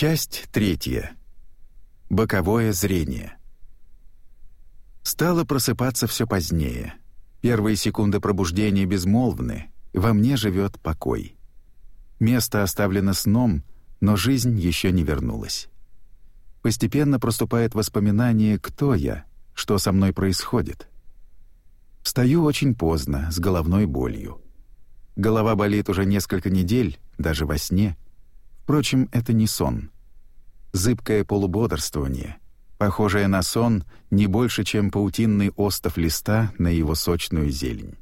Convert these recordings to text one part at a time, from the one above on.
Часть третья. Боковое зрение. Стало просыпаться все позднее. Первые секунды пробуждения безмолвны, во мне живет покой. Место оставлено сном, но жизнь еще не вернулась. Постепенно проступает воспоминание «Кто я?», «Что со мной происходит?». Встаю очень поздно, с головной болью. Голова болит уже несколько недель, даже во сне — Впрочем, это не сон. Зыбкое полубодрствование, похожее на сон не больше, чем паутинный остов листа на его сочную зелень.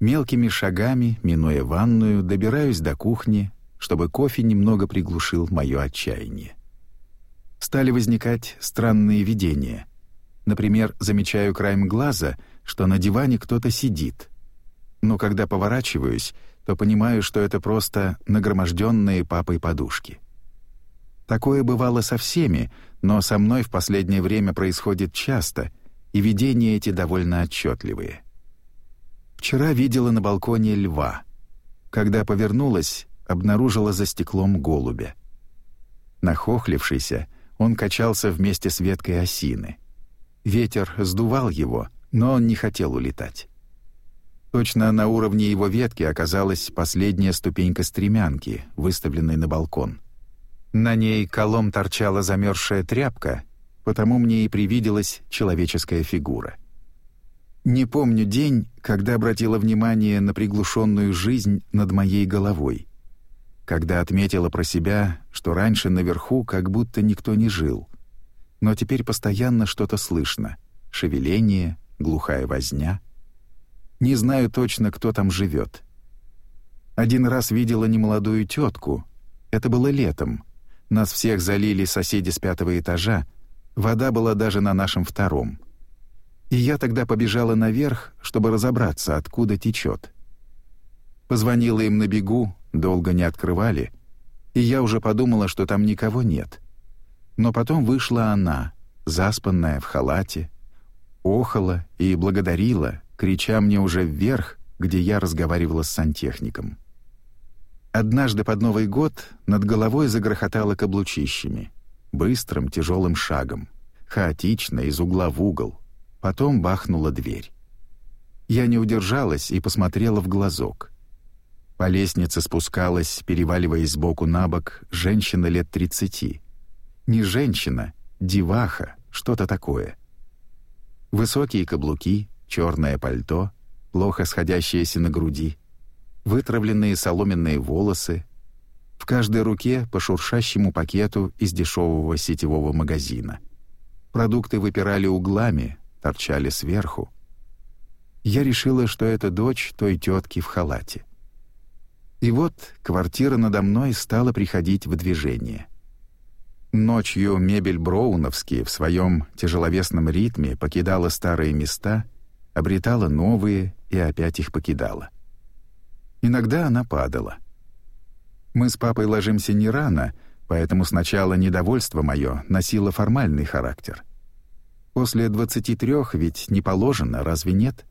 Мелкими шагами, минуя ванную, добираюсь до кухни, чтобы кофе немного приглушил мое отчаяние. Стали возникать странные видения. Например, замечаю краем глаза, что на диване кто-то сидит. Но когда поворачиваюсь — то понимаю, что это просто нагроможденные папой подушки. Такое бывало со всеми, но со мной в последнее время происходит часто, и видения эти довольно отчетливые. Вчера видела на балконе льва. Когда повернулась, обнаружила за стеклом голубя. Нахохлившийся, он качался вместе с веткой осины. Ветер сдувал его, но он не хотел улетать. Точно на уровне его ветки оказалась последняя ступенька стремянки, выставленной на балкон. На ней колом торчала замерзшая тряпка, потому мне и привиделась человеческая фигура. Не помню день, когда обратила внимание на приглушенную жизнь над моей головой, когда отметила про себя, что раньше наверху как будто никто не жил, но теперь постоянно что-то слышно — шевеление, глухая возня — не знаю точно, кто там живет. Один раз видела немолодую тетку. Это было летом. Нас всех залили соседи с пятого этажа. Вода была даже на нашем втором. И я тогда побежала наверх, чтобы разобраться, откуда течет. Позвонила им на бегу, долго не открывали, и я уже подумала, что там никого нет. Но потом вышла она, заспанная в халате, охала и благодарила, крича мне уже вверх, где я разговаривала с сантехником. Однажды под Новый год над головой загрохотало каблучищами, быстрым тяжелым шагом, хаотично из угла в угол. Потом бахнула дверь. Я не удержалась и посмотрела в глазок. По лестнице спускалась, переваливаясь сбоку на бок, женщина лет 30. Не женщина, деваха, что-то такое. Высокие каблуки, черное пальто, плохо сходящееся на груди, вытравленные соломенные волосы, в каждой руке по шуршащему пакету из дешевого сетевого магазина. Продукты выпирали углами, торчали сверху. Я решила, что это дочь той тетки в халате. И вот квартира надо мной стала приходить в движение. Ночью мебель Броуновские в своем тяжеловесном ритме покидала старые места — обретала новые и опять их покидала. Иногда она падала. Мы с папой ложимся не рано, поэтому сначала недовольство мое носило формальный характер. После 23 ведь не положено, разве нет?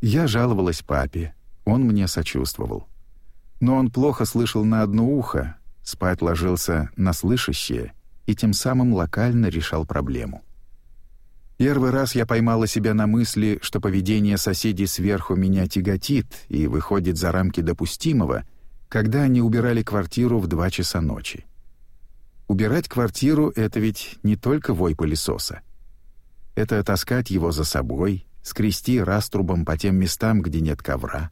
Я жаловалась папе, он мне сочувствовал. Но он плохо слышал на одно ухо, спать ложился на слышащее и тем самым локально решал проблему. Первый раз я поймала себя на мысли, что поведение соседей сверху меня тяготит и выходит за рамки допустимого, когда они убирали квартиру в два часа ночи. Убирать квартиру — это ведь не только вой пылесоса. Это таскать его за собой, скрести раструбом по тем местам, где нет ковра,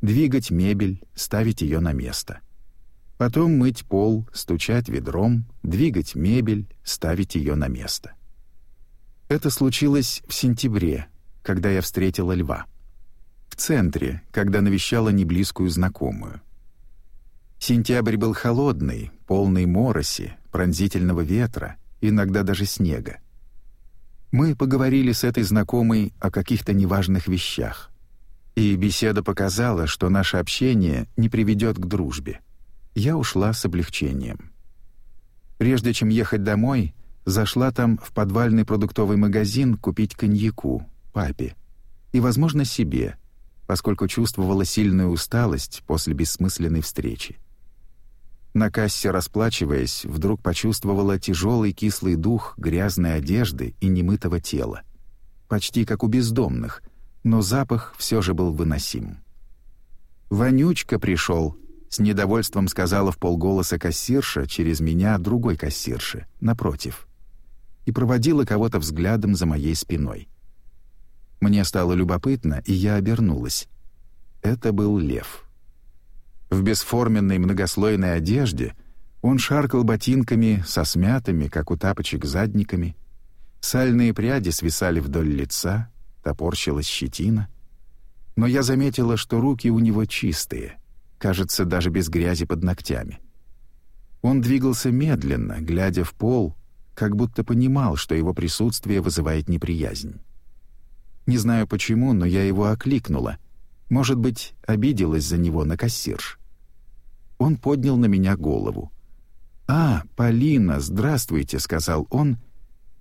двигать мебель, ставить ее на место. Потом мыть пол, стучать ведром, двигать мебель, ставить ее на место. Это случилось в сентябре, когда я встретила льва. В центре, когда навещала неблизкую знакомую. Сентябрь был холодный, полный мороси, пронзительного ветра, иногда даже снега. Мы поговорили с этой знакомой о каких-то неважных вещах. И беседа показала, что наше общение не приведет к дружбе. Я ушла с облегчением. Прежде чем ехать домой, Зашла там в подвальный продуктовый магазин купить коньяку, папе. И, возможно, себе, поскольку чувствовала сильную усталость после бессмысленной встречи. На кассе, расплачиваясь, вдруг почувствовала тяжелый кислый дух грязной одежды и немытого тела. Почти как у бездомных, но запах все же был выносим. «Вонючка пришел», — с недовольством сказала в полголоса кассирша через меня другой кассирше, напротив и проводила кого-то взглядом за моей спиной. Мне стало любопытно, и я обернулась. Это был лев. В бесформенной многослойной одежде он шаркал ботинками со смятыми, как у тапочек, задниками. Сальные пряди свисали вдоль лица, топорщилась щетина. Но я заметила, что руки у него чистые, кажется, даже без грязи под ногтями. Он двигался медленно, глядя в пол — как будто понимал, что его присутствие вызывает неприязнь. Не знаю почему, но я его окликнула. Может быть, обиделась за него на кассирш. Он поднял на меня голову. «А, Полина, здравствуйте», — сказал он,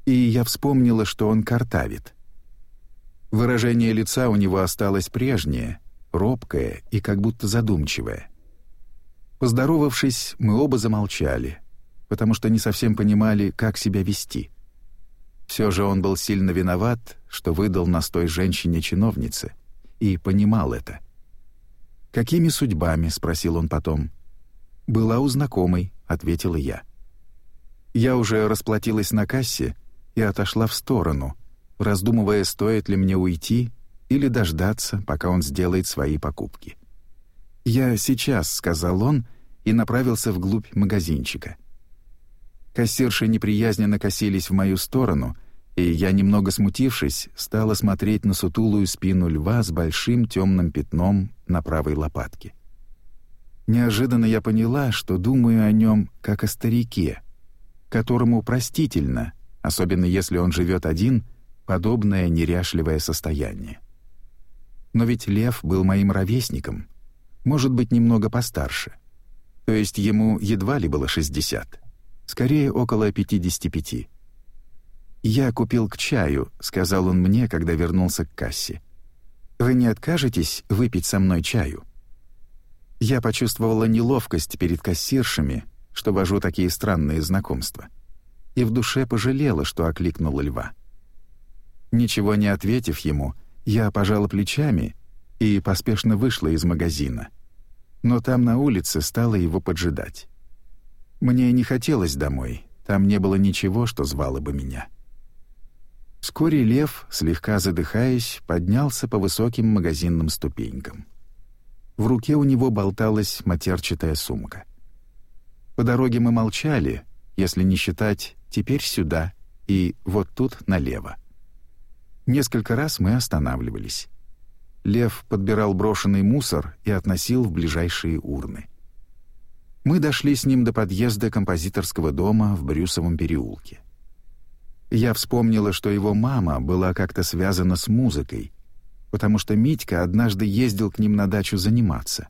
и я вспомнила, что он картавит. Выражение лица у него осталось прежнее, робкое и как будто задумчивое. Поздоровавшись, мы оба замолчали — потому что не совсем понимали, как себя вести. Все же он был сильно виноват, что выдал нас той женщине-чиновнице, и понимал это. «Какими судьбами?» — спросил он потом. «Была у знакомой», — ответила я. Я уже расплатилась на кассе и отошла в сторону, раздумывая, стоит ли мне уйти или дождаться, пока он сделает свои покупки. «Я сейчас», — сказал он, и направился вглубь магазинчика — Кассирши неприязненно косились в мою сторону, и я, немного смутившись, стала смотреть на сутулую спину льва с большим темным пятном на правой лопатке. Неожиданно я поняла, что думаю о нем как о старике, которому простительно, особенно если он живет один, подобное неряшливое состояние. Но ведь лев был моим ровесником, может быть, немного постарше. То есть ему едва ли было 60 скорее около 55. «Я купил к чаю», — сказал он мне, когда вернулся к кассе. «Вы не откажетесь выпить со мной чаю?» Я почувствовала неловкость перед кассиршами, что вожу такие странные знакомства, и в душе пожалела, что окликнула льва. Ничего не ответив ему, я пожала плечами и поспешно вышла из магазина. Но там на улице стала его поджидать. Мне не хотелось домой, там не было ничего, что звало бы меня. Вскоре лев, слегка задыхаясь, поднялся по высоким магазинным ступенькам. В руке у него болталась матерчатая сумка. По дороге мы молчали, если не считать «теперь сюда» и «вот тут налево». Несколько раз мы останавливались. Лев подбирал брошенный мусор и относил в ближайшие урны мы дошли с ним до подъезда композиторского дома в Брюсовом переулке. Я вспомнила, что его мама была как-то связана с музыкой, потому что Митька однажды ездил к ним на дачу заниматься,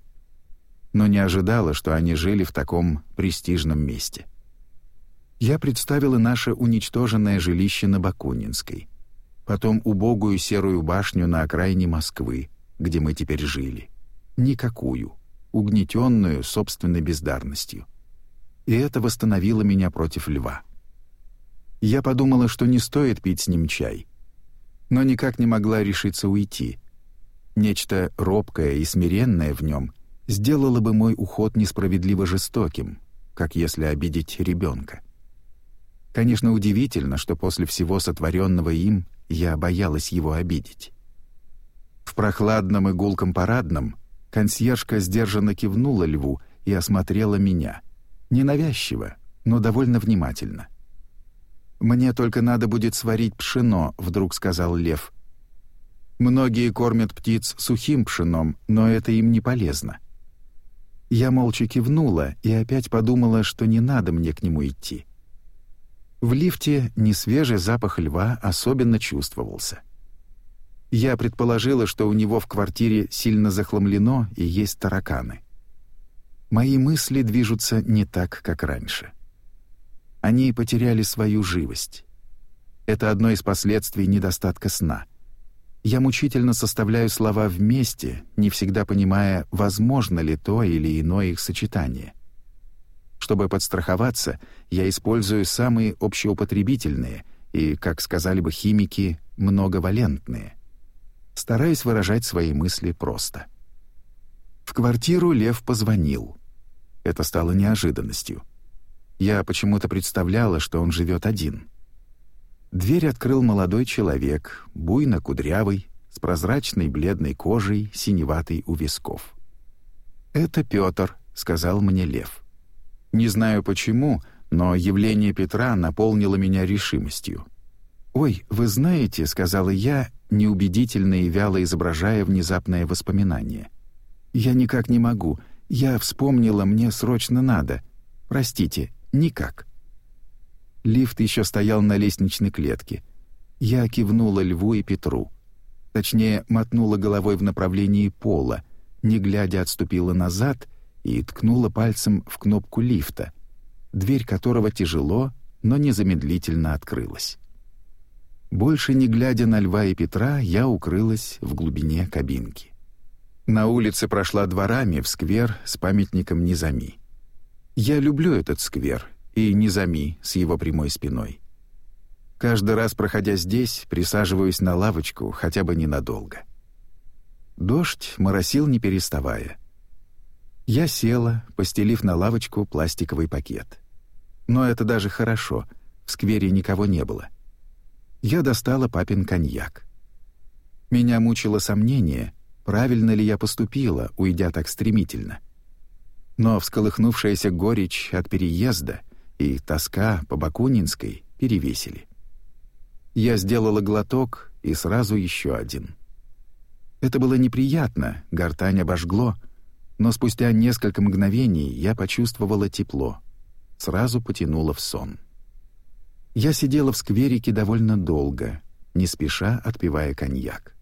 но не ожидала, что они жили в таком престижном месте. Я представила наше уничтоженное жилище на Бакунинской, потом убогую серую башню на окраине Москвы, где мы теперь жили. Никакую — угнетенную собственной бездарностью. И это восстановило меня против льва. Я подумала, что не стоит пить с ним чай, но никак не могла решиться уйти. Нечто робкое и смиренное в нем сделало бы мой уход несправедливо жестоким, как если обидеть ребенка. Конечно, удивительно, что после всего сотворенного им я боялась его обидеть. В прохладном и гулком парадном Консьержка сдержанно кивнула льву и осмотрела меня. Ненавязчиво, но довольно внимательно. «Мне только надо будет сварить пшено», — вдруг сказал лев. «Многие кормят птиц сухим пшеном, но это им не полезно». Я молча кивнула и опять подумала, что не надо мне к нему идти. В лифте несвежий запах льва особенно чувствовался. — я предположила, что у него в квартире сильно захламлено и есть тараканы. Мои мысли движутся не так, как раньше. Они потеряли свою живость. Это одно из последствий недостатка сна. Я мучительно составляю слова вместе, не всегда понимая, возможно ли то или иное их сочетание. Чтобы подстраховаться, я использую самые общеупотребительные и, как сказали бы химики, многовалентные — стараясь выражать свои мысли просто. В квартиру Лев позвонил. Это стало неожиданностью. Я почему-то представляла, что он живет один. Дверь открыл молодой человек, буйно-кудрявый, с прозрачной бледной кожей, синеватой у висков. «Это Петр», — сказал мне Лев. Не знаю почему, но явление Петра наполнило меня решимостью. «Ой, вы знаете», — сказала я, неубедительно и вяло изображая внезапное воспоминание. «Я никак не могу. Я вспомнила, мне срочно надо. Простите, никак». Лифт еще стоял на лестничной клетке. Я кивнула Льву и Петру. Точнее, мотнула головой в направлении пола, не глядя отступила назад и ткнула пальцем в кнопку лифта, дверь которого тяжело, но незамедлительно открылась. Больше не глядя на Льва и Петра, я укрылась в глубине кабинки. На улице прошла дворами в сквер с памятником Низами. Я люблю этот сквер и Низами с его прямой спиной. Каждый раз, проходя здесь, присаживаюсь на лавочку хотя бы ненадолго. Дождь моросил не переставая. Я села, постелив на лавочку пластиковый пакет. Но это даже хорошо, в сквере никого не было я достала папин коньяк. Меня мучило сомнение, правильно ли я поступила, уйдя так стремительно. Но всколыхнувшаяся горечь от переезда и тоска по Бакунинской перевесили. Я сделала глоток и сразу еще один. Это было неприятно, гортань обожгло, но спустя несколько мгновений я почувствовала тепло, сразу потянула в сон. Я сидела в скверике довольно долго, не спеша отпивая коньяк.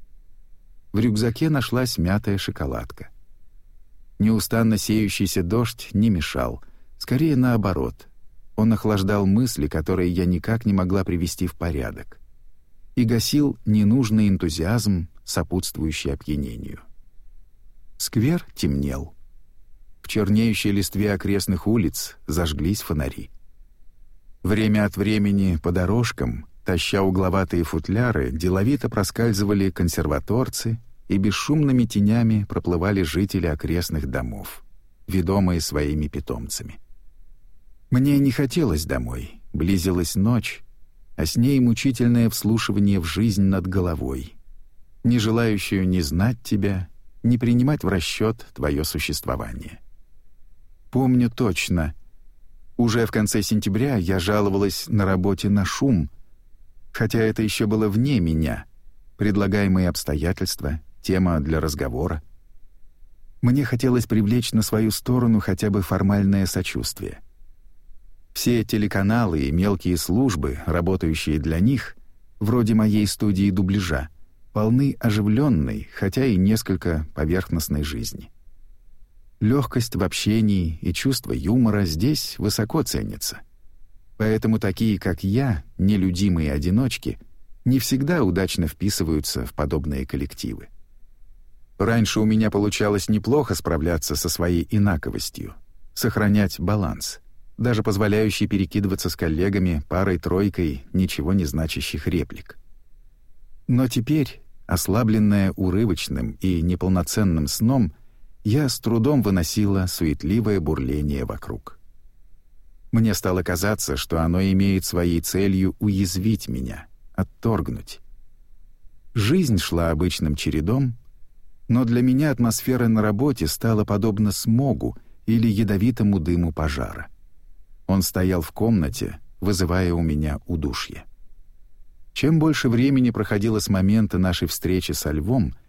В рюкзаке нашлась мятая шоколадка. Неустанно сеющийся дождь не мешал, скорее наоборот. Он охлаждал мысли, которые я никак не могла привести в порядок, и гасил ненужный энтузиазм, сопутствующий опьянению. Сквер темнел. В чернеющей листве окрестных улиц зажглись фонари — Время от времени по дорожкам, таща угловатые футляры, деловито проскальзывали консерваторцы и бесшумными тенями проплывали жители окрестных домов, ведомые своими питомцами. Мне не хотелось домой, близилась ночь, а с ней мучительное вслушивание в жизнь над головой, не желающую ни знать тебя, не принимать в расчет твое существование. Помню точно — уже в конце сентября я жаловалась на работе на шум, хотя это еще было вне меня, предлагаемые обстоятельства, тема для разговора. Мне хотелось привлечь на свою сторону хотя бы формальное сочувствие. Все телеканалы и мелкие службы, работающие для них, вроде моей студии дубляжа, полны оживленной, хотя и несколько поверхностной жизни. Легкость в общении и чувство юмора здесь высоко ценятся. Поэтому такие, как я, нелюдимые одиночки, не всегда удачно вписываются в подобные коллективы. Раньше у меня получалось неплохо справляться со своей инаковостью, сохранять баланс, даже позволяющий перекидываться с коллегами парой-тройкой ничего не значащих реплик. Но теперь, ослабленная урывочным и неполноценным сном, я с трудом выносила суетливое бурление вокруг. Мне стало казаться, что оно имеет своей целью уязвить меня, отторгнуть. Жизнь шла обычным чередом, но для меня атмосфера на работе стала подобна смогу или ядовитому дыму пожара. Он стоял в комнате, вызывая у меня удушье. Чем больше времени проходило с момента нашей встречи со львом —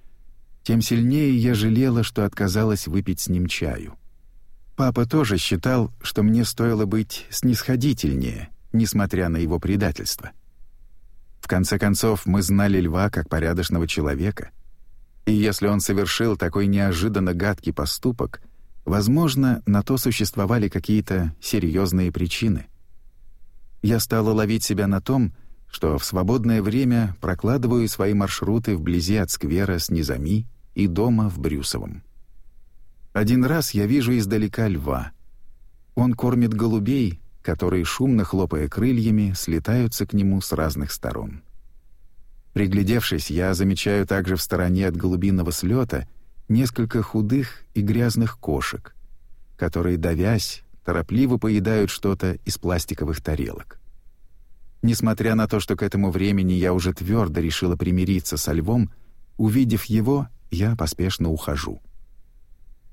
тем сильнее я жалела, что отказалась выпить с ним чаю. Папа тоже считал, что мне стоило быть снисходительнее, несмотря на его предательство. В конце концов, мы знали льва как порядочного человека, и если он совершил такой неожиданно гадкий поступок, возможно, на то существовали какие-то серьезные причины. Я стала ловить себя на том, что в свободное время прокладываю свои маршруты вблизи от сквера с низами и дома в Брюсовом. Один раз я вижу издалека льва. Он кормит голубей, которые, шумно хлопая крыльями, слетаются к нему с разных сторон. Приглядевшись, я замечаю также в стороне от голубиного слета несколько худых и грязных кошек, которые, давясь, торопливо поедают что-то из пластиковых тарелок. Несмотря на то, что к этому времени я уже твердо решила примириться со львом, увидев его, я поспешно ухожу.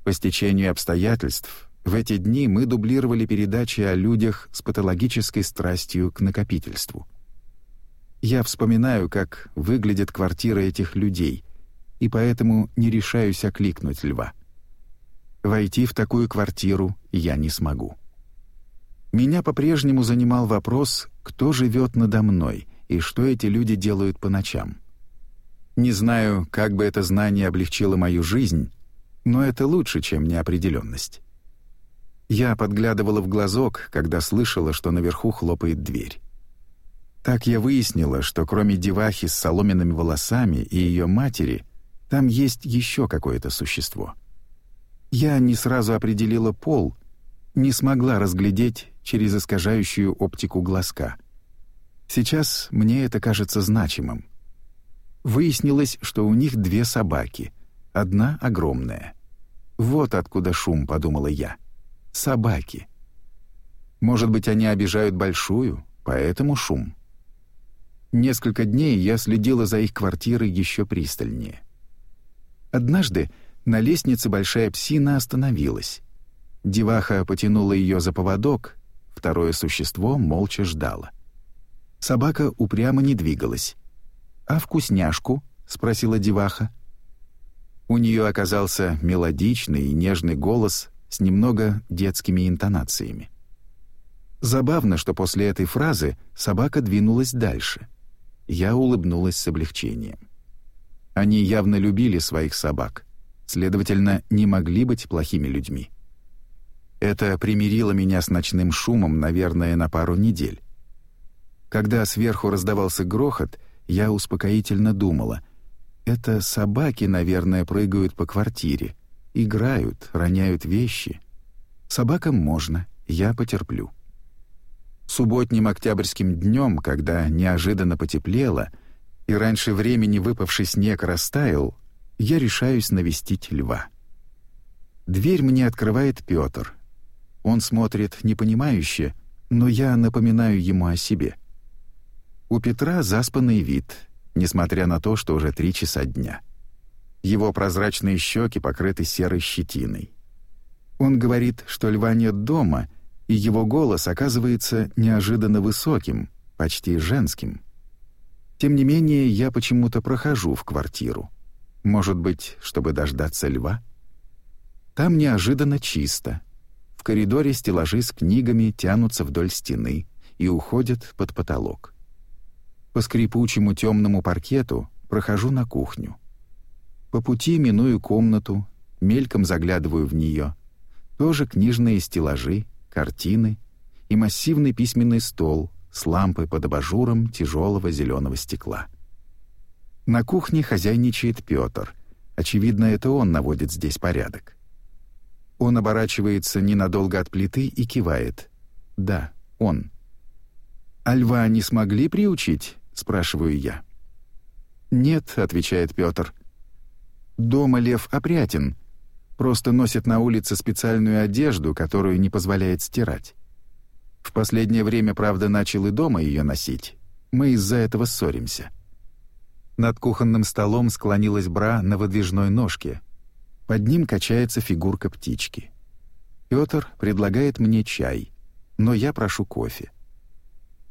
По стечению обстоятельств, в эти дни мы дублировали передачи о людях с патологической страстью к накопительству. Я вспоминаю, как выглядит квартира этих людей, и поэтому не решаюсь окликнуть льва. Войти в такую квартиру я не смогу. Меня по-прежнему занимал вопрос, кто живет надо мной и что эти люди делают по ночам. Не знаю, как бы это знание облегчило мою жизнь, но это лучше, чем неопределенность. Я подглядывала в глазок, когда слышала, что наверху хлопает дверь. Так я выяснила, что кроме девахи с соломенными волосами и ее матери, там есть еще какое-то существо. Я не сразу определила пол, не смогла разглядеть через искажающую оптику глазка. Сейчас мне это кажется значимым. Выяснилось, что у них две собаки, одна огромная. «Вот откуда шум», — подумала я. «Собаки». Может быть, они обижают большую, поэтому шум. Несколько дней я следила за их квартирой еще пристальнее. Однажды на лестнице большая псина остановилась. Деваха потянула ее за поводок, второе существо молча ждало. Собака упрямо не двигалась. «А вкусняшку?» — спросила деваха. У нее оказался мелодичный и нежный голос с немного детскими интонациями. Забавно, что после этой фразы собака двинулась дальше. Я улыбнулась с облегчением. Они явно любили своих собак, следовательно, не могли быть плохими людьми. Это примирило меня с ночным шумом, наверное, на пару недель. Когда сверху раздавался грохот — я успокоительно думала. Это собаки, наверное, прыгают по квартире, играют, роняют вещи. Собакам можно, я потерплю. Субботним октябрьским днем, когда неожиданно потеплело и раньше времени выпавший снег растаял, я решаюсь навестить льва. Дверь мне открывает Петр. Он смотрит непонимающе, но я напоминаю ему о себе. У Петра заспанный вид, несмотря на то, что уже три часа дня. Его прозрачные щеки покрыты серой щетиной. Он говорит, что льва нет дома, и его голос оказывается неожиданно высоким, почти женским. Тем не менее, я почему-то прохожу в квартиру. Может быть, чтобы дождаться льва? Там неожиданно чисто. В коридоре стеллажи с книгами тянутся вдоль стены и уходят под потолок. По скрипучему темному паркету прохожу на кухню. По пути миную комнату, мельком заглядываю в нее. Тоже книжные стеллажи, картины и массивный письменный стол с лампой под абажуром тяжелого зеленого стекла. На кухне хозяйничает Петр. Очевидно, это он наводит здесь порядок. Он оборачивается ненадолго от плиты и кивает. «Да, он». «А льва не смогли приучить?» спрашиваю я. «Нет», — отвечает Пётр. «Дома лев опрятен, просто носит на улице специальную одежду, которую не позволяет стирать. В последнее время, правда, начал и дома ее носить. Мы из-за этого ссоримся». Над кухонным столом склонилась бра на выдвижной ножке. Под ним качается фигурка птички. Пётр предлагает мне чай, но я прошу кофе.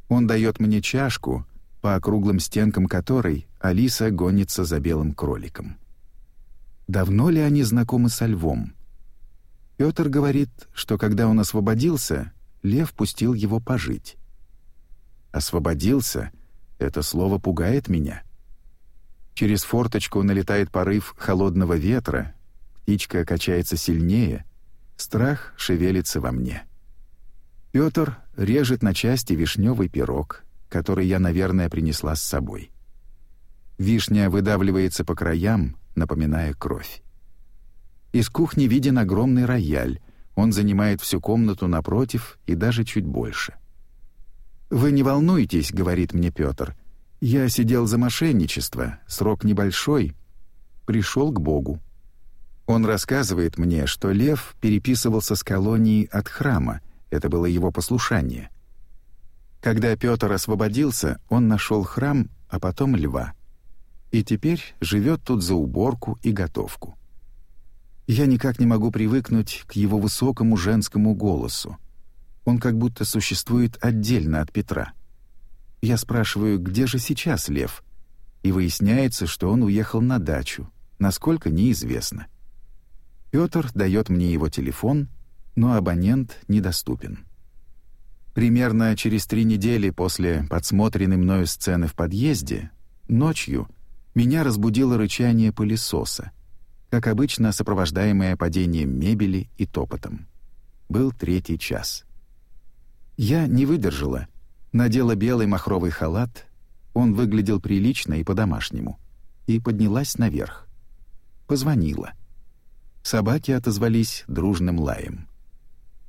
Он дает мне чашку, по округлым стенкам которой Алиса гонится за белым кроликом. Давно ли они знакомы со львом? Пётр говорит, что когда он освободился, лев пустил его пожить. «Освободился» — это слово пугает меня. Через форточку налетает порыв холодного ветра, птичка качается сильнее, страх шевелится во мне. Пётр режет на части вишневый пирог — который я, наверное, принесла с собой. Вишня выдавливается по краям, напоминая кровь. Из кухни виден огромный рояль. Он занимает всю комнату напротив и даже чуть больше. «Вы не волнуйтесь», — говорит мне Петр. «Я сидел за мошенничество, срок небольшой. Пришел к Богу». Он рассказывает мне, что лев переписывался с колонии от храма, это было его послушание — когда Пётр освободился, он нашел храм, а потом льва. И теперь живет тут за уборку и готовку. Я никак не могу привыкнуть к его высокому женскому голосу. Он как будто существует отдельно от Петра. Я спрашиваю, где же сейчас лев? И выясняется, что он уехал на дачу, насколько неизвестно. Пётр дает мне его телефон, но абонент недоступен. Примерно через три недели после подсмотренной мною сцены в подъезде, ночью, меня разбудило рычание пылесоса, как обычно сопровождаемое падением мебели и топотом. Был третий час. Я не выдержала, надела белый махровый халат, он выглядел прилично и по-домашнему, и поднялась наверх. Позвонила. Собаки отозвались дружным лаем.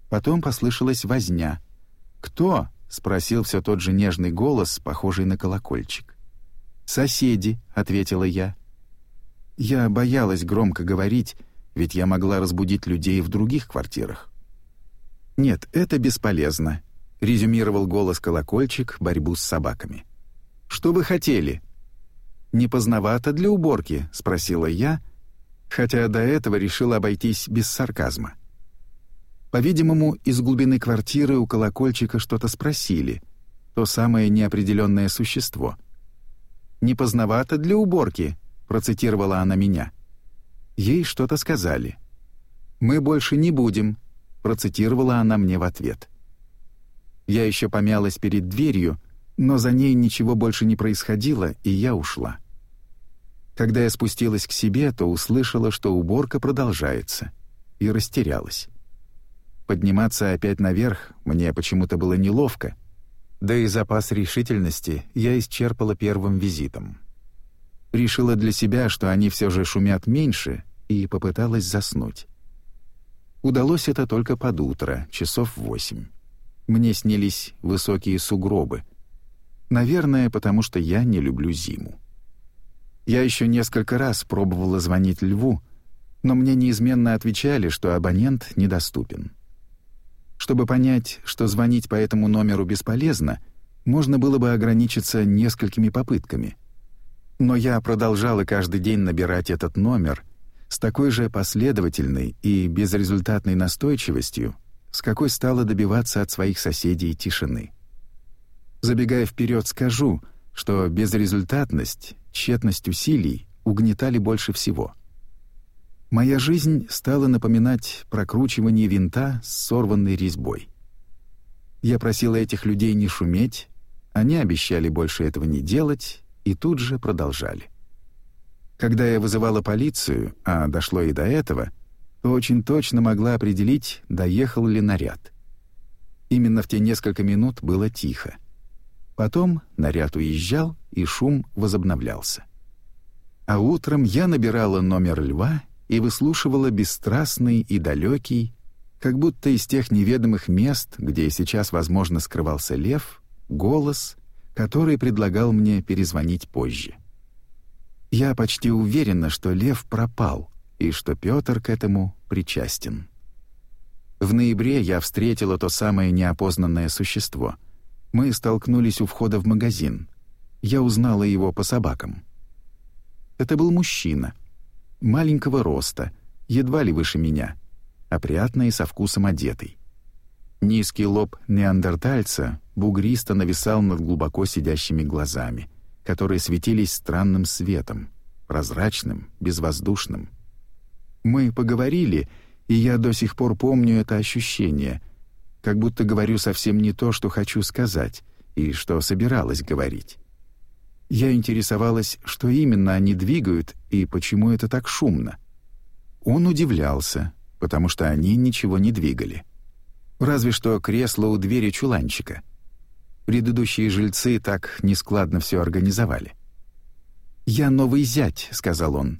Потом послышалась возня — «Кто?» — спросил все тот же нежный голос, похожий на колокольчик. «Соседи», — ответила я. Я боялась громко говорить, ведь я могла разбудить людей в других квартирах. «Нет, это бесполезно», — резюмировал голос колокольчик борьбу с собаками. «Что вы хотели?» «Не для уборки», — спросила я, хотя до этого решила обойтись без сарказма. По-видимому, из глубины квартиры у колокольчика что-то спросили. То самое неопределённое существо. «Непоздновато для уборки», — процитировала она меня. Ей что-то сказали. «Мы больше не будем», — процитировала она мне в ответ. Я ещё помялась перед дверью, но за ней ничего больше не происходило, и я ушла. Когда я спустилась к себе, то услышала, что уборка продолжается, и растерялась. Подниматься опять наверх мне почему-то было неловко, да и запас решительности я исчерпала первым визитом. Решила для себя, что они все же шумят меньше, и попыталась заснуть. Удалось это только под утро, часов восемь. Мне снились высокие сугробы. Наверное, потому что я не люблю зиму. Я еще несколько раз пробовала звонить Льву, но мне неизменно отвечали, что абонент недоступен. Чтобы понять, что звонить по этому номеру бесполезно, можно было бы ограничиться несколькими попытками. Но я продолжала каждый день набирать этот номер с такой же последовательной и безрезультатной настойчивостью, с какой стала добиваться от своих соседей тишины. Забегая вперед, скажу, что безрезультатность, тщетность усилий угнетали больше всего — моя жизнь стала напоминать прокручивание винта с сорванной резьбой. Я просила этих людей не шуметь, они обещали больше этого не делать и тут же продолжали. Когда я вызывала полицию, а дошло и до этого, то очень точно могла определить, доехал ли наряд. Именно в те несколько минут было тихо. Потом наряд уезжал, и шум возобновлялся. А утром я набирала номер льва и выслушивала бесстрастный и далекий, как будто из тех неведомых мест, где сейчас, возможно, скрывался лев, голос, который предлагал мне перезвонить позже. Я почти уверена, что лев пропал и что Петр к этому причастен. В ноябре я встретила то самое неопознанное существо. Мы столкнулись у входа в магазин. Я узнала его по собакам. Это был мужчина — маленького роста, едва ли выше меня, опрятно и со вкусом одетый. Низкий лоб неандертальца бугристо нависал над глубоко сидящими глазами, которые светились странным светом, прозрачным, безвоздушным. Мы поговорили, и я до сих пор помню это ощущение, как будто говорю совсем не то, что хочу сказать, и что собиралась говорить. Я интересовалась, что именно они двигают и почему это так шумно. Он удивлялся, потому что они ничего не двигали. Разве что кресло у двери чуланчика. Предыдущие жильцы так нескладно все организовали. «Я новый зять», — сказал он.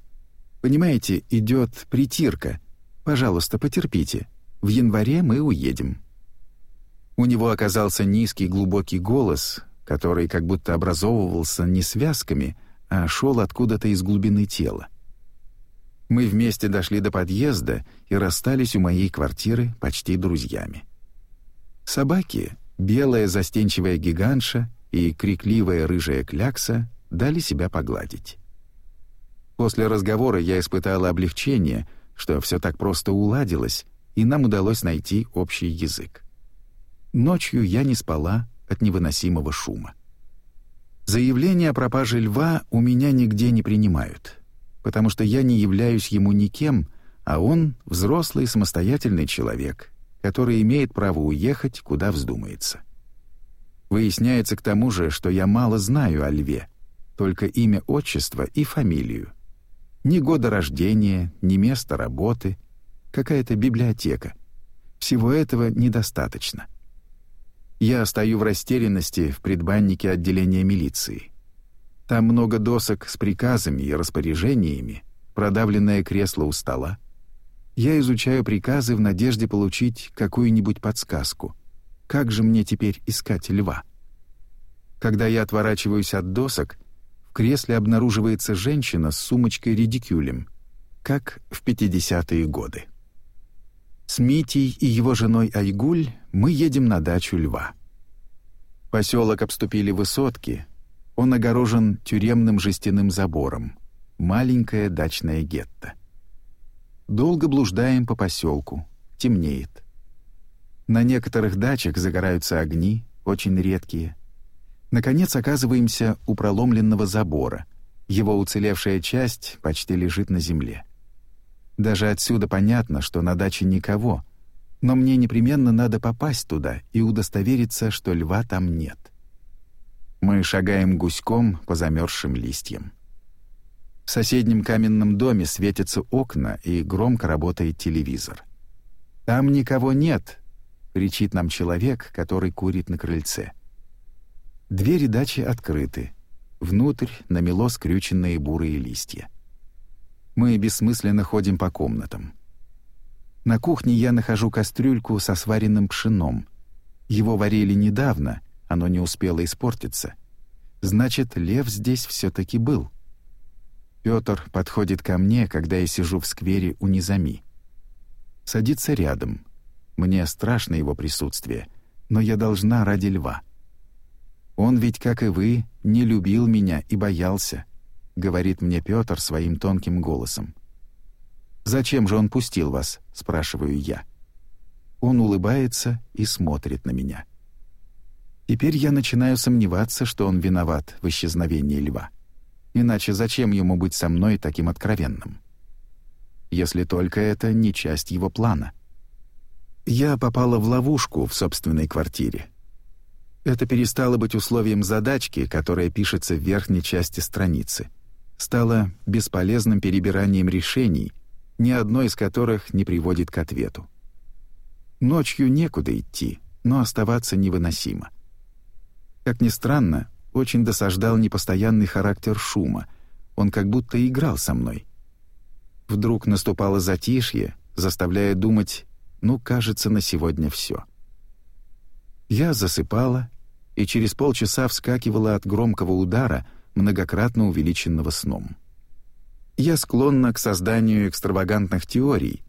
«Понимаете, идет притирка. Пожалуйста, потерпите. В январе мы уедем». У него оказался низкий глубокий голос, который как будто образовывался не связками, а шел откуда-то из глубины тела. Мы вместе дошли до подъезда и расстались у моей квартиры почти друзьями. Собаки, белая застенчивая гигантша и крикливая рыжая клякса, дали себя погладить. После разговора я испытала облегчение, что все так просто уладилось, и нам удалось найти общий язык. Ночью я не спала, от невыносимого шума. Заявление о пропаже льва у меня нигде не принимают, потому что я не являюсь ему никем, а он — взрослый самостоятельный человек, который имеет право уехать, куда вздумается. Выясняется к тому же, что я мало знаю о льве, только имя отчество и фамилию. Ни года рождения, ни места работы, какая-то библиотека. Всего этого недостаточно — я стою в растерянности в предбаннике отделения милиции. Там много досок с приказами и распоряжениями, продавленное кресло у стола. Я изучаю приказы в надежде получить какую-нибудь подсказку. Как же мне теперь искать льва? Когда я отворачиваюсь от досок, в кресле обнаруживается женщина с сумочкой-редикюлем, как в 50-е годы. С Митей и его женой Айгуль мы едем на дачу Льва. Поселок обступили высотки. Он огорожен тюремным жестяным забором. Маленькое дачное гетто. Долго блуждаем по поселку. Темнеет. На некоторых дачах загораются огни, очень редкие. Наконец оказываемся у проломленного забора. Его уцелевшая часть почти лежит на земле. Даже отсюда понятно, что на даче никого, но мне непременно надо попасть туда и удостовериться, что льва там нет. Мы шагаем гуськом по замерзшим листьям. В соседнем каменном доме светятся окна и громко работает телевизор. «Там никого нет!» — кричит нам человек, который курит на крыльце. Двери дачи открыты. Внутрь намело скрюченные бурые листья. Мы бессмысленно ходим по комнатам. На кухне я нахожу кастрюльку со сваренным пшеном. Его варили недавно, оно не успело испортиться. Значит, лев здесь все таки был. Пётр подходит ко мне, когда я сижу в сквере у Низами. Садится рядом. Мне страшно его присутствие, но я должна ради льва. Он ведь, как и вы, не любил меня и боялся. — говорит мне Петр своим тонким голосом. «Зачем же он пустил вас?» — спрашиваю я. Он улыбается и смотрит на меня. Теперь я начинаю сомневаться, что он виноват в исчезновении льва. Иначе зачем ему быть со мной таким откровенным? Если только это не часть его плана. Я попала в ловушку в собственной квартире. Это перестало быть условием задачки, которая пишется в верхней части страницы — стало бесполезным перебиранием решений, ни одно из которых не приводит к ответу. Ночью некуда идти, но оставаться невыносимо. Как ни странно, очень досаждал непостоянный характер шума, он как будто играл со мной. Вдруг наступало затишье, заставляя думать «ну, кажется, на сегодня все». Я засыпала и через полчаса вскакивала от громкого удара — многократно увеличенного сном. Я склонна к созданию экстравагантных теорий,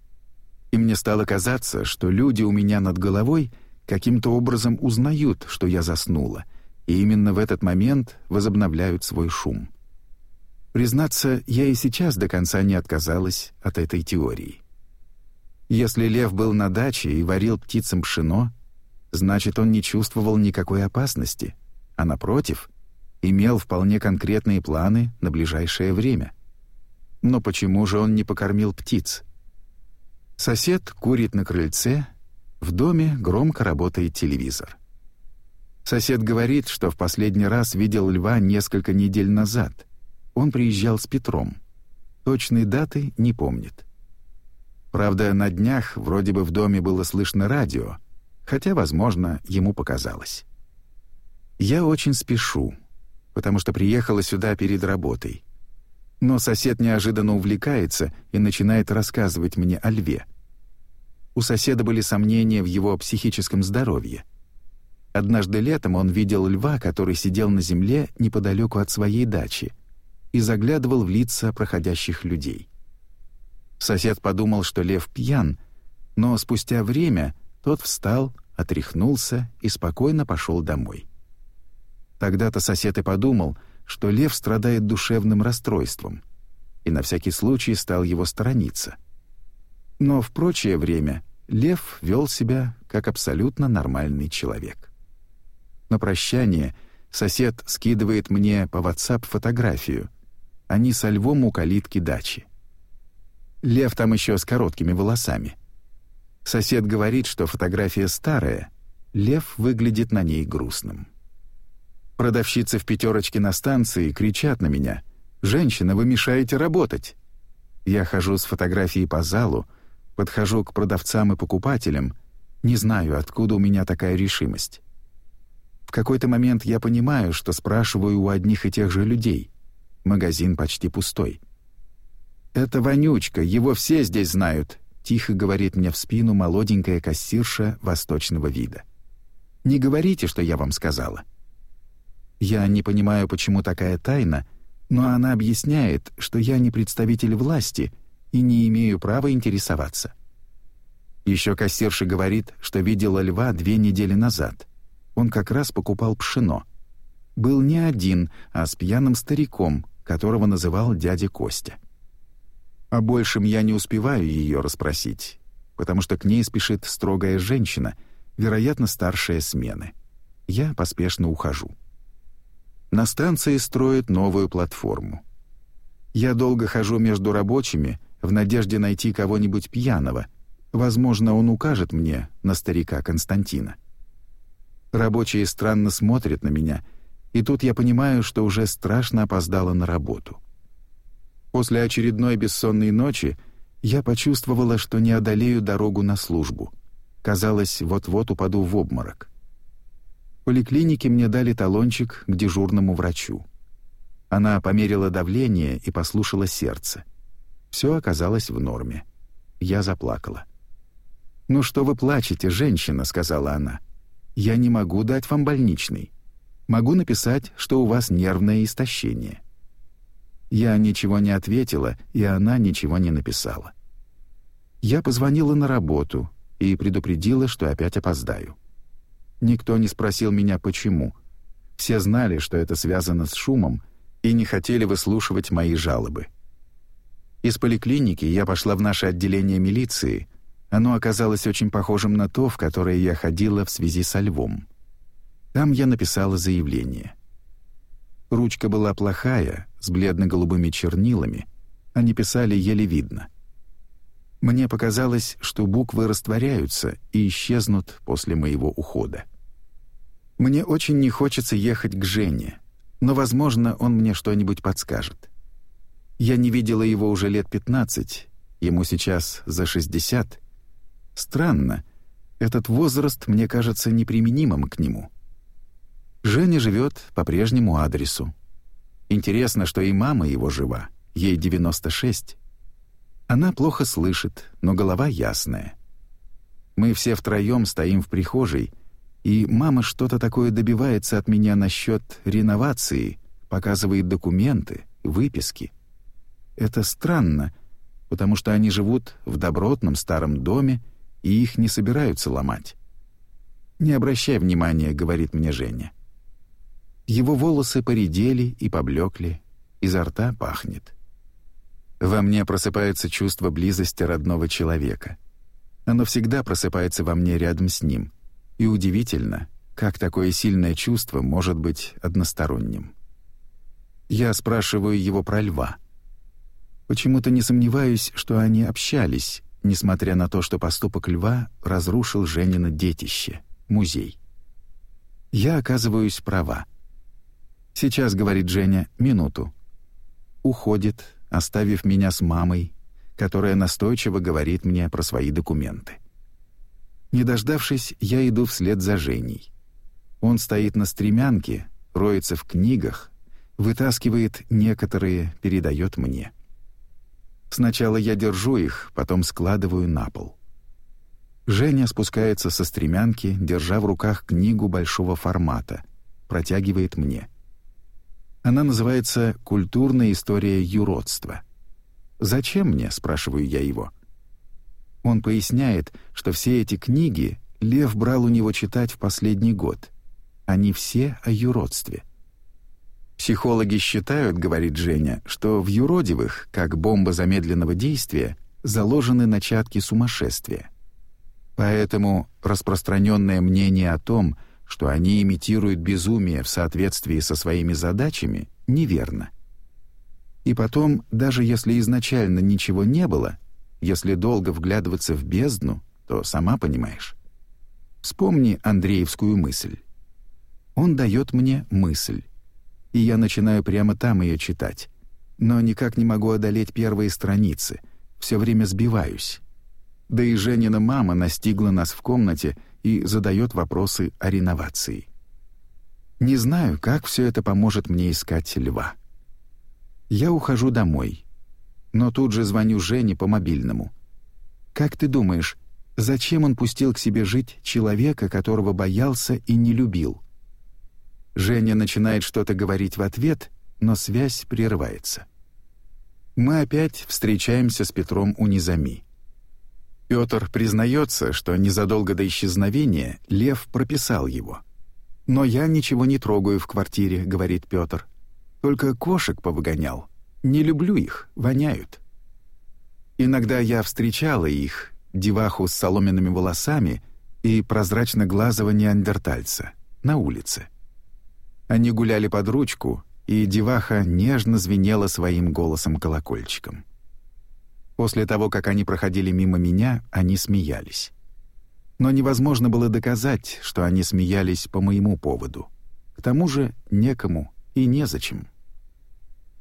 и мне стало казаться, что люди у меня над головой каким-то образом узнают, что я заснула, и именно в этот момент возобновляют свой шум. Признаться, я и сейчас до конца не отказалась от этой теории. Если лев был на даче и варил птицам пшено, значит, он не чувствовал никакой опасности, а напротив, имел вполне конкретные планы на ближайшее время. Но почему же он не покормил птиц? Сосед курит на крыльце, в доме громко работает телевизор. Сосед говорит, что в последний раз видел льва несколько недель назад. Он приезжал с Петром. Точной даты не помнит. Правда, на днях вроде бы в доме было слышно радио, хотя, возможно, ему показалось. «Я очень спешу», потому что приехала сюда перед работой. Но сосед неожиданно увлекается и начинает рассказывать мне о льве. У соседа были сомнения в его психическом здоровье. Однажды летом он видел льва, который сидел на земле неподалеку от своей дачи и заглядывал в лица проходящих людей. Сосед подумал, что лев пьян, но спустя время тот встал, отряхнулся и спокойно пошел домой. Тогда-то сосед и подумал, что лев страдает душевным расстройством, и на всякий случай стал его сторониться. Но в прочее время лев вел себя как абсолютно нормальный человек. На прощание сосед скидывает мне по WhatsApp фотографию. А Они со львом у калитки дачи. Лев там еще с короткими волосами. Сосед говорит, что фотография старая, лев выглядит на ней грустным. Продавщицы в пятерочке на станции кричат на меня. «Женщина, вы мешаете работать!» Я хожу с фотографией по залу, подхожу к продавцам и покупателям, не знаю, откуда у меня такая решимость. В какой-то момент я понимаю, что спрашиваю у одних и тех же людей. Магазин почти пустой. «Это Вонючка, его все здесь знают», — тихо говорит мне в спину молоденькая кассирша восточного вида. «Не говорите, что я вам сказала. Я не понимаю, почему такая тайна, но она объясняет, что я не представитель власти и не имею права интересоваться. Еще кассирша говорит, что видела льва две недели назад. Он как раз покупал пшено. Был не один, а с пьяным стариком, которого называл дядя Костя. О большем я не успеваю ее расспросить, потому что к ней спешит строгая женщина, вероятно, старшая смены. Я поспешно ухожу. На станции строят новую платформу. Я долго хожу между рабочими в надежде найти кого-нибудь пьяного. Возможно, он укажет мне на старика Константина. Рабочие странно смотрят на меня, и тут я понимаю, что уже страшно опоздала на работу. После очередной бессонной ночи я почувствовала, что не одолею дорогу на службу. Казалось, вот-вот упаду в обморок поликлинике мне дали талончик к дежурному врачу. Она померила давление и послушала сердце. Все оказалось в норме. Я заплакала. «Ну что вы плачете, женщина?» — сказала она. «Я не могу дать вам больничный. Могу написать, что у вас нервное истощение». Я ничего не ответила, и она ничего не написала. Я позвонила на работу и предупредила, что опять опоздаю. Никто не спросил меня, почему. Все знали, что это связано с шумом, и не хотели выслушивать мои жалобы. Из поликлиники я пошла в наше отделение милиции. Оно оказалось очень похожим на то, в которое я ходила в связи со львом. Там я написала заявление. Ручка была плохая, с бледно-голубыми чернилами, они писали еле видно. Мне показалось, что буквы растворяются и исчезнут после моего ухода. Мне очень не хочется ехать к Жене, но, возможно, он мне что-нибудь подскажет. Я не видела его уже лет 15, ему сейчас за 60. Странно, этот возраст мне кажется неприменимым к нему. Женя живет по прежнему адресу. Интересно, что и мама его жива, ей 96. Она плохо слышит, но голова ясная. Мы все втроем стоим в прихожей — и мама что-то такое добивается от меня насчет реновации, показывает документы, выписки. Это странно, потому что они живут в добротном старом доме, и их не собираются ломать. «Не обращай внимания», — говорит мне Женя. Его волосы поредели и поблекли, изо рта пахнет. Во мне просыпается чувство близости родного человека. Оно всегда просыпается во мне рядом с ним — и удивительно, как такое сильное чувство может быть односторонним. Я спрашиваю его про льва. Почему-то не сомневаюсь, что они общались, несмотря на то, что поступок льва разрушил Женина детище, музей. Я оказываюсь права. «Сейчас», — говорит Женя, — «минуту». Уходит, оставив меня с мамой, которая настойчиво говорит мне про свои документы. Не дождавшись, я иду вслед за Женей. Он стоит на стремянке, роется в книгах, вытаскивает некоторые, передает мне. Сначала я держу их, потом складываю на пол. Женя спускается со стремянки, держа в руках книгу большого формата, протягивает мне. Она называется «Культурная история юродства». «Зачем мне?» — спрашиваю я его. — он поясняет, что все эти книги Лев брал у него читать в последний год. Они все о юродстве. Психологи считают, говорит Женя, что в юродивых, как бомба замедленного действия, заложены начатки сумасшествия. Поэтому распространенное мнение о том, что они имитируют безумие в соответствии со своими задачами, неверно. И потом, даже если изначально ничего не было, если долго вглядываться в бездну, то сама понимаешь. Вспомни Андреевскую мысль. Он дает мне мысль. И я начинаю прямо там ее читать. Но никак не могу одолеть первые страницы. Все время сбиваюсь. Да и Женина мама настигла нас в комнате и задает вопросы о реновации. Не знаю, как все это поможет мне искать льва. Я ухожу домой но тут же звоню Жене по мобильному. «Как ты думаешь, зачем он пустил к себе жить человека, которого боялся и не любил?» Женя начинает что-то говорить в ответ, но связь прерывается. Мы опять встречаемся с Петром у Низами. Петр признается, что незадолго до исчезновения Лев прописал его. «Но я ничего не трогаю в квартире», — говорит Петр. «Только кошек повыгонял». Не люблю их, воняют. Иногда я встречала их, деваху с соломенными волосами и прозрачно-глазого неандертальца, на улице. Они гуляли под ручку, и деваха нежно звенела своим голосом колокольчиком. После того, как они проходили мимо меня, они смеялись. Но невозможно было доказать, что они смеялись по моему поводу. К тому же некому и незачем.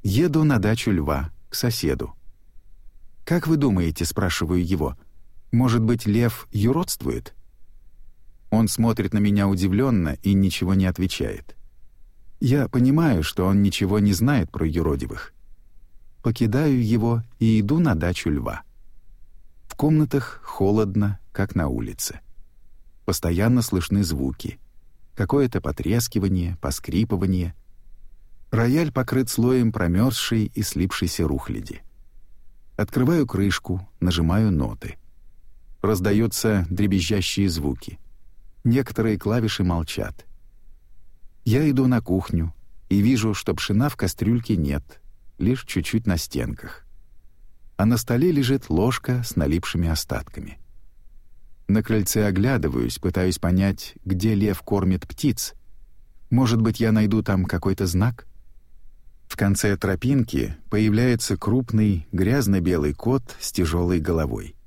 Еду на дачу льва, к соседу. «Как вы думаете?» — спрашиваю его. «Может быть, лев юродствует?» Он смотрит на меня удивленно и ничего не отвечает. Я понимаю, что он ничего не знает про юродивых. Покидаю его и иду на дачу льва. В комнатах холодно, как на улице. Постоянно слышны звуки. Какое-то потрескивание, поскрипывание — Рояль покрыт слоем промерзшей и слипшейся рухляди. Открываю крышку, нажимаю ноты. Раздаются дребезжащие звуки. Некоторые клавиши молчат. Я иду на кухню и вижу, что пшена в кастрюльке нет, лишь чуть-чуть на стенках. А на столе лежит ложка с налипшими остатками. На крыльце оглядываюсь, пытаюсь понять, где лев кормит птиц. Может быть, я найду там какой-то знак — в конце тропинки появляется крупный грязно-белый кот с тяжелой головой.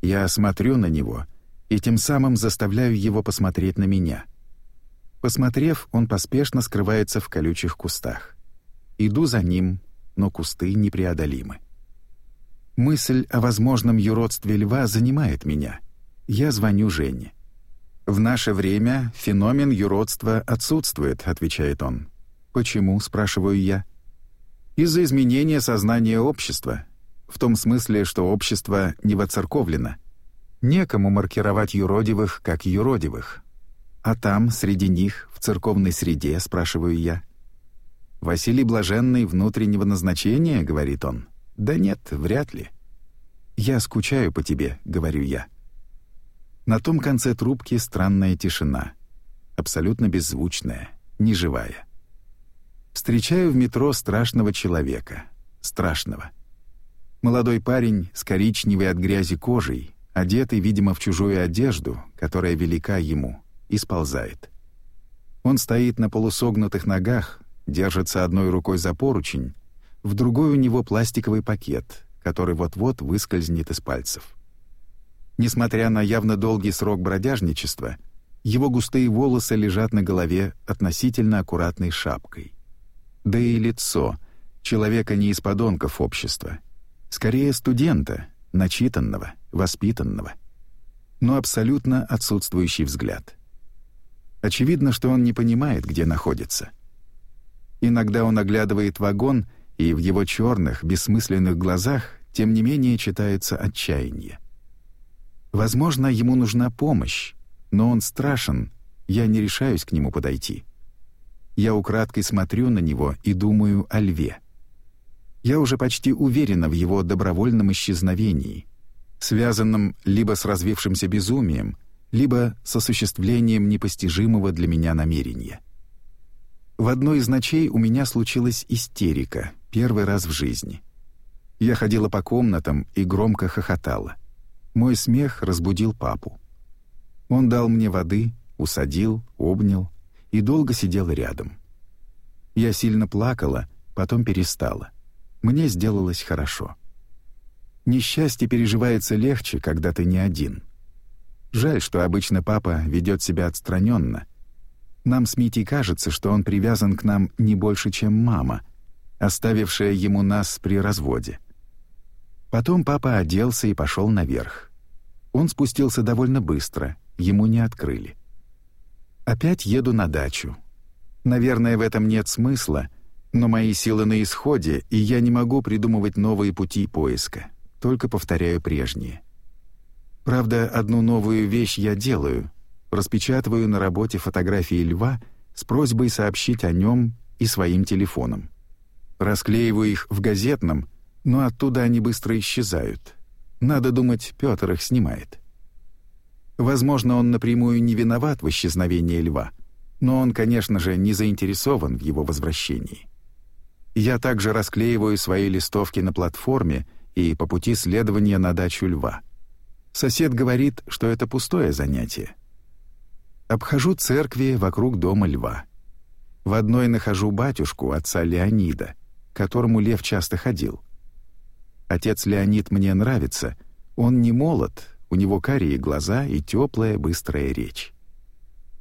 Я смотрю на него и тем самым заставляю его посмотреть на меня. Посмотрев, он поспешно скрывается в колючих кустах. Иду за ним, но кусты непреодолимы. Мысль о возможном юродстве льва занимает меня. Я звоню Жене. «В наше время феномен юродства отсутствует», — отвечает он. «Почему?» — спрашиваю я. «Из-за изменения сознания общества. В том смысле, что общество не воцерковлено. Некому маркировать юродивых как юродивых. А там, среди них, в церковной среде, спрашиваю я. «Василий Блаженный внутреннего назначения?» — говорит он. «Да нет, вряд ли». «Я скучаю по тебе», — говорю я. На том конце трубки странная тишина. Абсолютно беззвучная, неживая. Встречаю в метро страшного человека. Страшного. Молодой парень с коричневой от грязи кожей, одетый, видимо, в чужую одежду, которая велика ему, и сползает. Он стоит на полусогнутых ногах, держится одной рукой за поручень, в другой у него пластиковый пакет, который вот-вот выскользнет из пальцев. Несмотря на явно долгий срок бродяжничества, его густые волосы лежат на голове относительно аккуратной шапкой да и лицо, человека не из подонков общества, скорее студента, начитанного, воспитанного, но абсолютно отсутствующий взгляд. Очевидно, что он не понимает, где находится. Иногда он оглядывает вагон, и в его черных, бессмысленных глазах, тем не менее, читается отчаяние. Возможно, ему нужна помощь, но он страшен, я не решаюсь к нему подойти. Я украдкой смотрю на него и думаю о льве. Я уже почти уверена в его добровольном исчезновении, связанном либо с развившимся безумием, либо с осуществлением непостижимого для меня намерения. В одной из ночей у меня случилась истерика, первый раз в жизни. Я ходила по комнатам и громко хохотала. Мой смех разбудил папу. Он дал мне воды, усадил, обнял, и долго сидела рядом. Я сильно плакала, потом перестала. Мне сделалось хорошо. Несчастье переживается легче, когда ты не один. Жаль, что обычно папа ведет себя отстраненно. Нам с Митей кажется, что он привязан к нам не больше, чем мама, оставившая ему нас при разводе. Потом папа оделся и пошел наверх. Он спустился довольно быстро, ему не открыли. Опять еду на дачу. Наверное, в этом нет смысла, но мои силы на исходе, и я не могу придумывать новые пути поиска, только повторяю прежние. Правда, одну новую вещь я делаю. Распечатываю на работе фотографии льва с просьбой сообщить о нем и своим телефоном. Расклеиваю их в газетном, но оттуда они быстро исчезают. Надо думать, Пётр их снимает. Возможно, он напрямую не виноват в исчезновении льва, но он, конечно же, не заинтересован в его возвращении. Я также расклеиваю свои листовки на платформе и по пути следования на дачу льва. Сосед говорит, что это пустое занятие. Обхожу церкви вокруг дома льва. В одной нахожу батюшку, отца Леонида, к которому лев часто ходил. Отец Леонид мне нравится. Он не молод, у него карие глаза и теплая быстрая речь.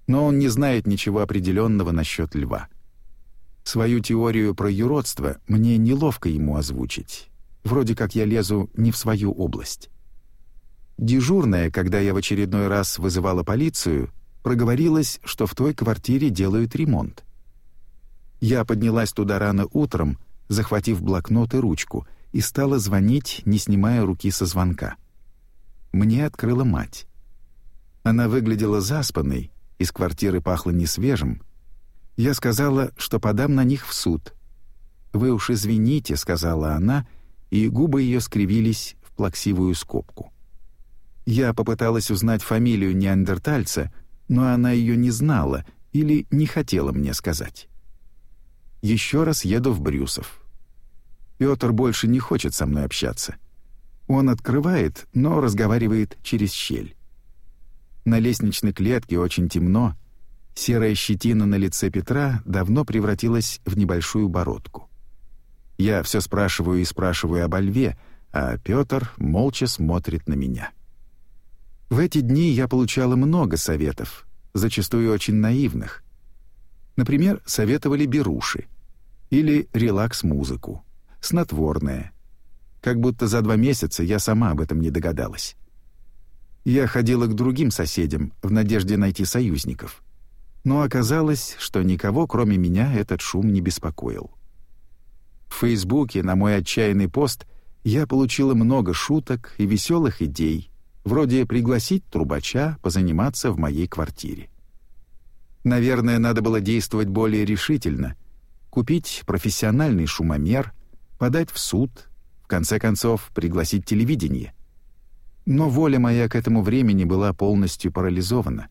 Но он не знает ничего определенного насчет льва. Свою теорию про юродство мне неловко ему озвучить. Вроде как я лезу не в свою область. Дежурная, когда я в очередной раз вызывала полицию, проговорилась, что в той квартире делают ремонт. Я поднялась туда рано утром, захватив блокнот и ручку, и стала звонить, не снимая руки со звонка мне открыла мать. Она выглядела заспанной, из квартиры пахло несвежим. Я сказала, что подам на них в суд. «Вы уж извините», — сказала она, и губы ее скривились в плаксивую скобку. Я попыталась узнать фамилию неандертальца, но она ее не знала или не хотела мне сказать. Еще раз еду в Брюсов. Пётр больше не хочет со мной общаться — он открывает, но разговаривает через щель. На лестничной клетке очень темно. Серая щетина на лице Петра давно превратилась в небольшую бородку. Я все спрашиваю и спрашиваю об льве, а Петр молча смотрит на меня. В эти дни я получала много советов, зачастую очень наивных. Например, советовали беруши или релакс-музыку, снотворное — как будто за два месяца я сама об этом не догадалась. Я ходила к другим соседям в надежде найти союзников. Но оказалось, что никого, кроме меня, этот шум не беспокоил. В Фейсбуке на мой отчаянный пост я получила много шуток и веселых идей, вроде пригласить трубача позаниматься в моей квартире. Наверное, надо было действовать более решительно, купить профессиональный шумомер, подать в суд, в конце концов, пригласить телевидение. Но воля моя к этому времени была полностью парализована.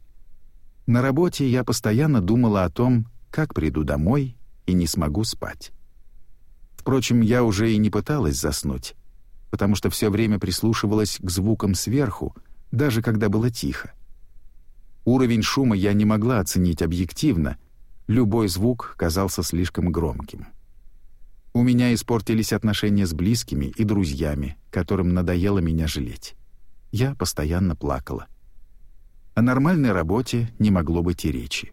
На работе я постоянно думала о том, как приду домой и не смогу спать. Впрочем, я уже и не пыталась заснуть, потому что все время прислушивалась к звукам сверху, даже когда было тихо. Уровень шума я не могла оценить объективно, любой звук казался слишком громким. У меня испортились отношения с близкими и друзьями, которым надоело меня жалеть. Я постоянно плакала. О нормальной работе не могло быть и речи.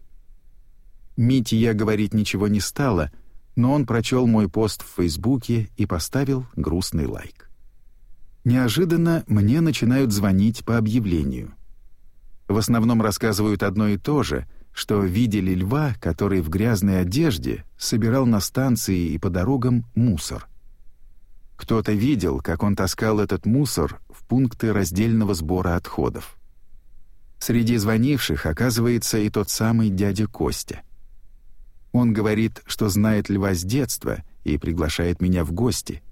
Мите я говорить ничего не стала, но он прочел мой пост в Фейсбуке и поставил грустный лайк. Неожиданно мне начинают звонить по объявлению. В основном рассказывают одно и то же — что видели льва, который в грязной одежде собирал на станции и по дорогам мусор. Кто-то видел, как он таскал этот мусор в пункты раздельного сбора отходов. Среди звонивших оказывается и тот самый дядя Костя. Он говорит, что знает льва с детства и приглашает меня в гости.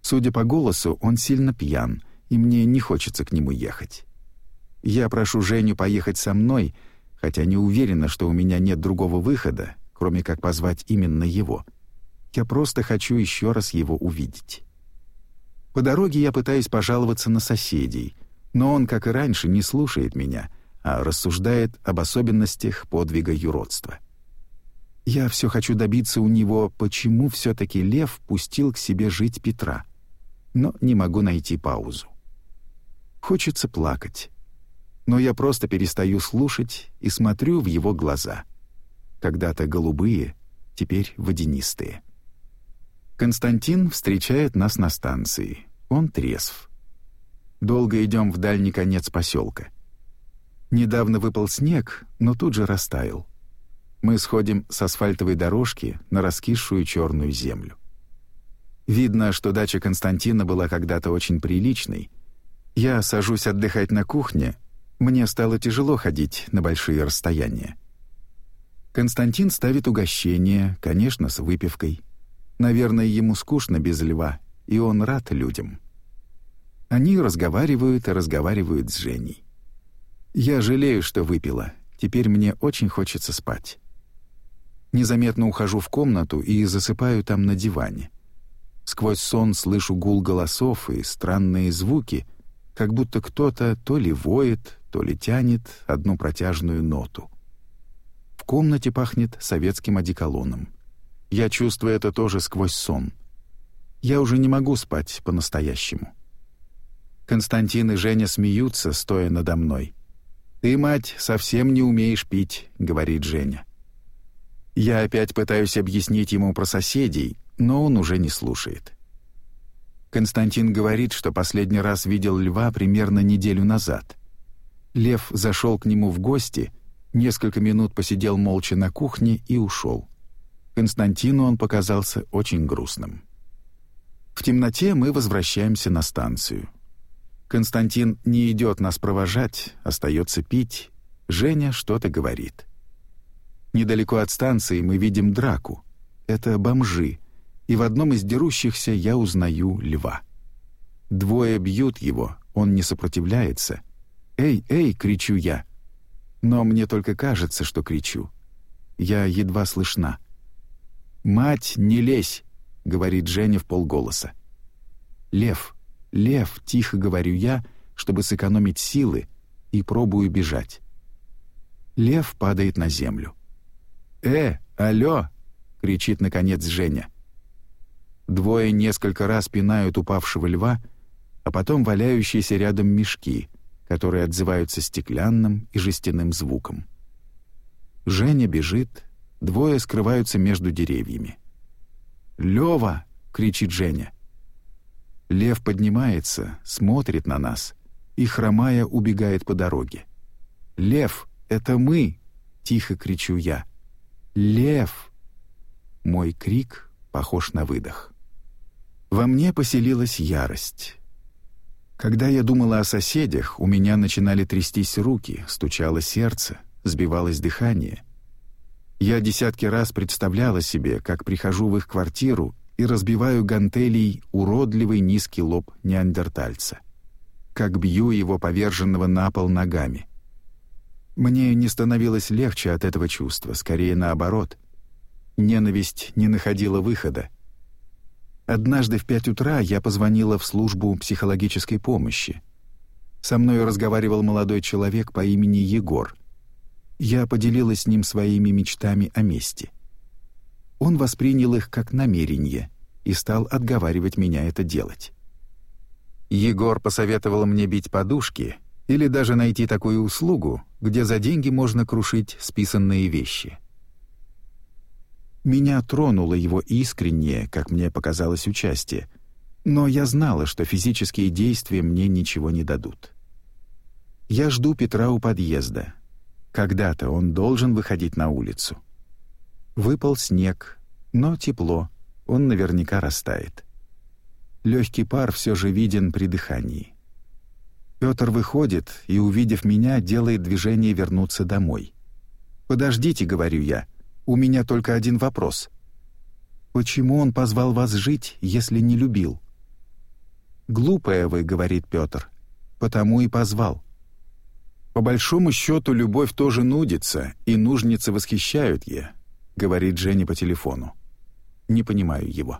Судя по голосу, он сильно пьян, и мне не хочется к нему ехать. Я прошу Женю поехать со мной — хотя не уверена, что у меня нет другого выхода, кроме как позвать именно его. Я просто хочу еще раз его увидеть. По дороге я пытаюсь пожаловаться на соседей, но он, как и раньше, не слушает меня, а рассуждает об особенностях подвига юродства. Я все хочу добиться у него, почему все-таки лев пустил к себе жить Петра, но не могу найти паузу. Хочется плакать, но я просто перестаю слушать и смотрю в его глаза. Когда-то голубые, теперь водянистые. Константин встречает нас на станции. Он трезв. Долго идем в дальний конец поселка. Недавно выпал снег, но тут же растаял. Мы сходим с асфальтовой дорожки на раскисшую черную землю. Видно, что дача Константина была когда-то очень приличной. Я сажусь отдыхать на кухне, мне стало тяжело ходить на большие расстояния. Константин ставит угощение, конечно, с выпивкой. Наверное, ему скучно без льва, и он рад людям. Они разговаривают и разговаривают с Женей. Я жалею, что выпила. Теперь мне очень хочется спать. Незаметно ухожу в комнату и засыпаю там на диване. Сквозь сон слышу гул голосов и странные звуки, как будто кто-то то ли воет, то ли тянет одну протяжную ноту. В комнате пахнет советским одеколоном. Я чувствую это тоже сквозь сон. Я уже не могу спать по-настоящему. Константин и Женя смеются, стоя надо мной. «Ты, мать, совсем не умеешь пить», — говорит Женя. Я опять пытаюсь объяснить ему про соседей, но он уже не слушает. Константин говорит, что последний раз видел льва примерно неделю назад — Лев зашел к нему в гости, несколько минут посидел молча на кухне и ушел. Константину он показался очень грустным. В темноте мы возвращаемся на станцию. Константин не идет нас провожать, остается пить. Женя что-то говорит. Недалеко от станции мы видим драку. Это бомжи, и в одном из дерущихся я узнаю льва. Двое бьют его, он не сопротивляется — «Эй, эй!» — кричу я. Но мне только кажется, что кричу. Я едва слышна. «Мать, не лезь!» — говорит Женя в полголоса. «Лев, лев!» — тихо говорю я, чтобы сэкономить силы, и пробую бежать. Лев падает на землю. «Э, алло!» — кричит наконец Женя. Двое несколько раз пинают упавшего льва, а потом валяющиеся рядом мешки — которые отзываются стеклянным и жестяным звуком. Женя бежит, двое скрываются между деревьями. «Лёва!» — кричит Женя. Лев поднимается, смотрит на нас и, хромая, убегает по дороге. «Лев, это мы!» — тихо кричу я. «Лев!» Мой крик похож на выдох. Во мне поселилась ярость. Когда я думала о соседях, у меня начинали трястись руки, стучало сердце, сбивалось дыхание. Я десятки раз представляла себе, как прихожу в их квартиру и разбиваю гантелей уродливый низкий лоб неандертальца. Как бью его поверженного на пол ногами. Мне не становилось легче от этого чувства, скорее наоборот. Ненависть не находила выхода. Однажды в пять утра я позвонила в службу психологической помощи. Со мной разговаривал молодой человек по имени Егор. Я поделилась с ним своими мечтами о мести. Он воспринял их как намерение и стал отговаривать меня это делать. Егор посоветовал мне бить подушки или даже найти такую услугу, где за деньги можно крушить списанные вещи — меня тронуло его искреннее, как мне показалось, участие, но я знала, что физические действия мне ничего не дадут. Я жду Петра у подъезда. Когда-то он должен выходить на улицу. Выпал снег, но тепло, он наверняка растает. Легкий пар все же виден при дыхании. Петр выходит и, увидев меня, делает движение вернуться домой. «Подождите», — говорю я, — у меня только один вопрос. Почему он позвал вас жить, если не любил? Глупая вы, говорит Петр. Потому и позвал. По большому счету, любовь тоже нудится, и нужницы восхищают ее, говорит Женя по телефону. Не понимаю его.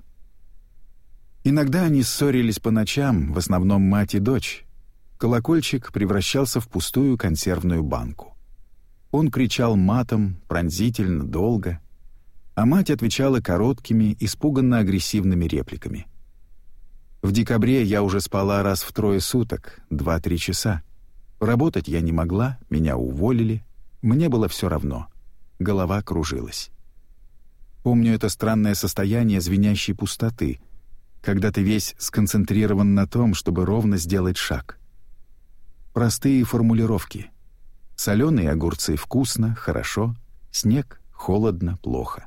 Иногда они ссорились по ночам, в основном мать и дочь. Колокольчик превращался в пустую консервную банку. Он кричал матом, пронзительно, долго, а мать отвечала короткими, испуганно-агрессивными репликами. В декабре я уже спала раз в трое суток, 2-3 часа. Работать я не могла, меня уволили, мне было все равно. Голова кружилась. Помню это странное состояние звенящей пустоты, когда ты весь сконцентрирован на том, чтобы ровно сделать шаг. Простые формулировки — Соленые огурцы вкусно, хорошо, снег холодно, плохо.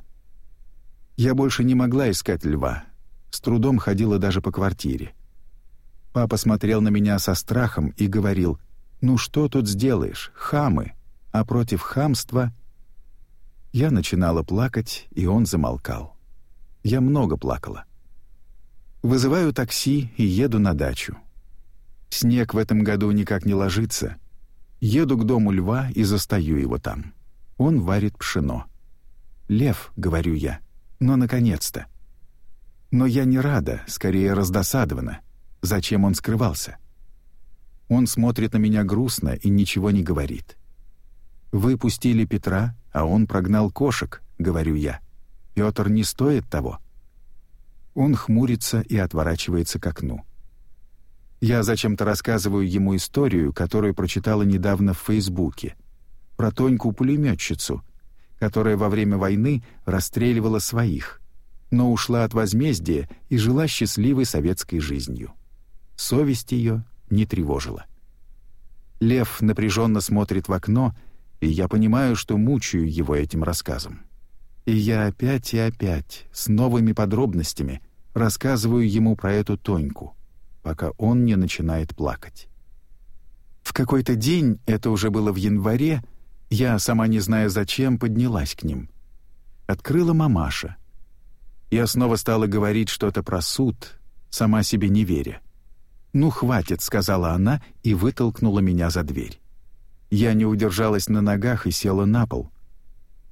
Я больше не могла искать льва, с трудом ходила даже по квартире. Папа смотрел на меня со страхом и говорил, «Ну что тут сделаешь, хамы, а против хамства...» Я начинала плакать, и он замолкал. Я много плакала. Вызываю такси и еду на дачу. Снег в этом году никак не ложится, Еду к дому льва и застаю его там. Он варит пшено. «Лев», — говорю я, — «но наконец-то». Но я не рада, скорее раздосадована. Зачем он скрывался? Он смотрит на меня грустно и ничего не говорит. «Вы пустили Петра, а он прогнал кошек», — говорю я. «Петр не стоит того». Он хмурится и отворачивается к окну. Я зачем-то рассказываю ему историю, которую прочитала недавно в Фейсбуке, про Тоньку-пулеметчицу, которая во время войны расстреливала своих, но ушла от возмездия и жила счастливой советской жизнью. Совесть ее не тревожила. Лев напряженно смотрит в окно, и я понимаю, что мучаю его этим рассказом. И я опять и опять, с новыми подробностями, рассказываю ему про эту Тоньку — пока он не начинает плакать. В какой-то день, это уже было в январе, я, сама не зная зачем, поднялась к ним. Открыла мамаша. Я снова стала говорить что-то про суд, сама себе не веря. «Ну, хватит», — сказала она и вытолкнула меня за дверь. Я не удержалась на ногах и села на пол.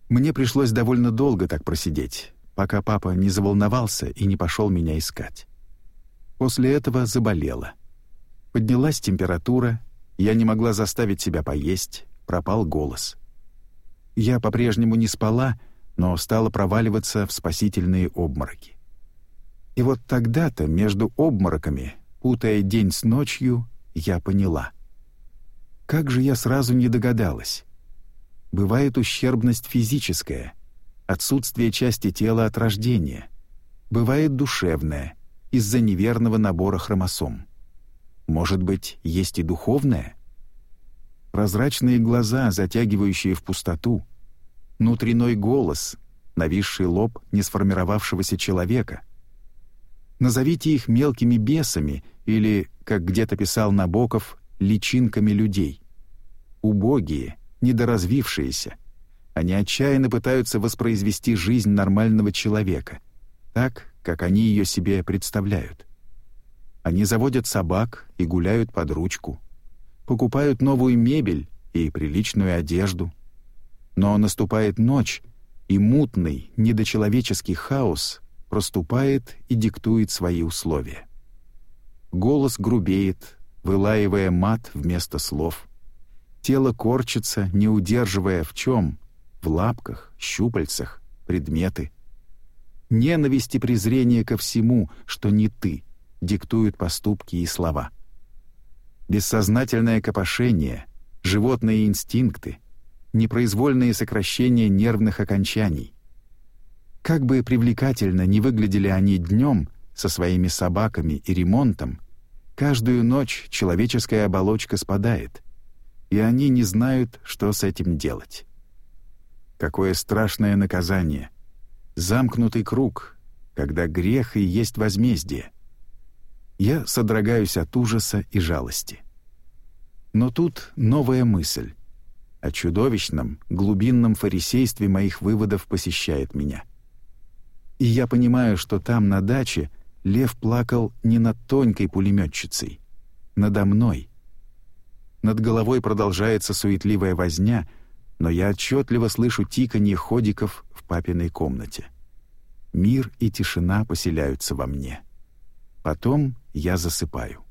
Мне пришлось довольно долго так просидеть, пока папа не заволновался и не пошел меня искать. После этого заболела. Поднялась температура, я не могла заставить себя поесть, пропал голос. Я по-прежнему не спала, но стала проваливаться в спасительные обмороки. И вот тогда-то, между обмороками, путая день с ночью, я поняла. Как же я сразу не догадалась. Бывает ущербность физическая, отсутствие части тела от рождения. Бывает душевная, из-за неверного набора хромосом. Может быть, есть и духовное? Прозрачные глаза, затягивающие в пустоту, внутренний голос, нависший лоб несформировавшегося человека. Назовите их мелкими бесами или, как где-то писал Набоков, личинками людей. Убогие, недоразвившиеся. Они отчаянно пытаются воспроизвести жизнь нормального человека. Так, как они ее себе представляют. Они заводят собак и гуляют под ручку, покупают новую мебель и приличную одежду. Но наступает ночь, и мутный, недочеловеческий хаос проступает и диктует свои условия. Голос грубеет, вылаивая мат вместо слов. Тело корчится, не удерживая в чем — в лапках, щупальцах, предметы — Ненависть и презрение ко всему, что не ты, диктуют поступки и слова. Бессознательное копошение, животные инстинкты, непроизвольные сокращения нервных окончаний. Как бы привлекательно не выглядели они днем со своими собаками и ремонтом, каждую ночь человеческая оболочка спадает, и они не знают, что с этим делать. Какое страшное наказание — замкнутый круг, когда грех и есть возмездие. Я содрогаюсь от ужаса и жалости. Но тут новая мысль. О чудовищном, глубинном фарисействе моих выводов посещает меня. И я понимаю, что там, на даче, лев плакал не над тонкой пулеметчицей, надо мной. Над головой продолжается суетливая возня — но я отчетливо слышу тиканье ходиков в папиной комнате. Мир и тишина поселяются во мне. Потом я засыпаю.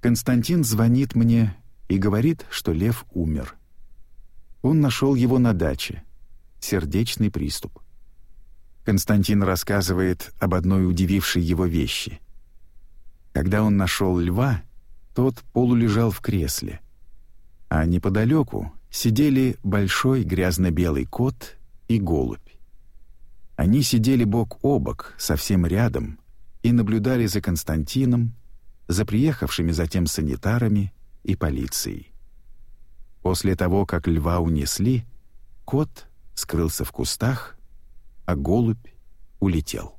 Константин звонит мне и говорит, что лев умер. Он нашел его на даче. Сердечный приступ. Константин рассказывает об одной удивившей его вещи. Когда он нашел льва, тот полулежал в кресле. А неподалеку, сидели большой грязно-белый кот и голубь. Они сидели бок о бок, совсем рядом, и наблюдали за Константином, за приехавшими затем санитарами и полицией. После того, как льва унесли, кот скрылся в кустах, а голубь улетел.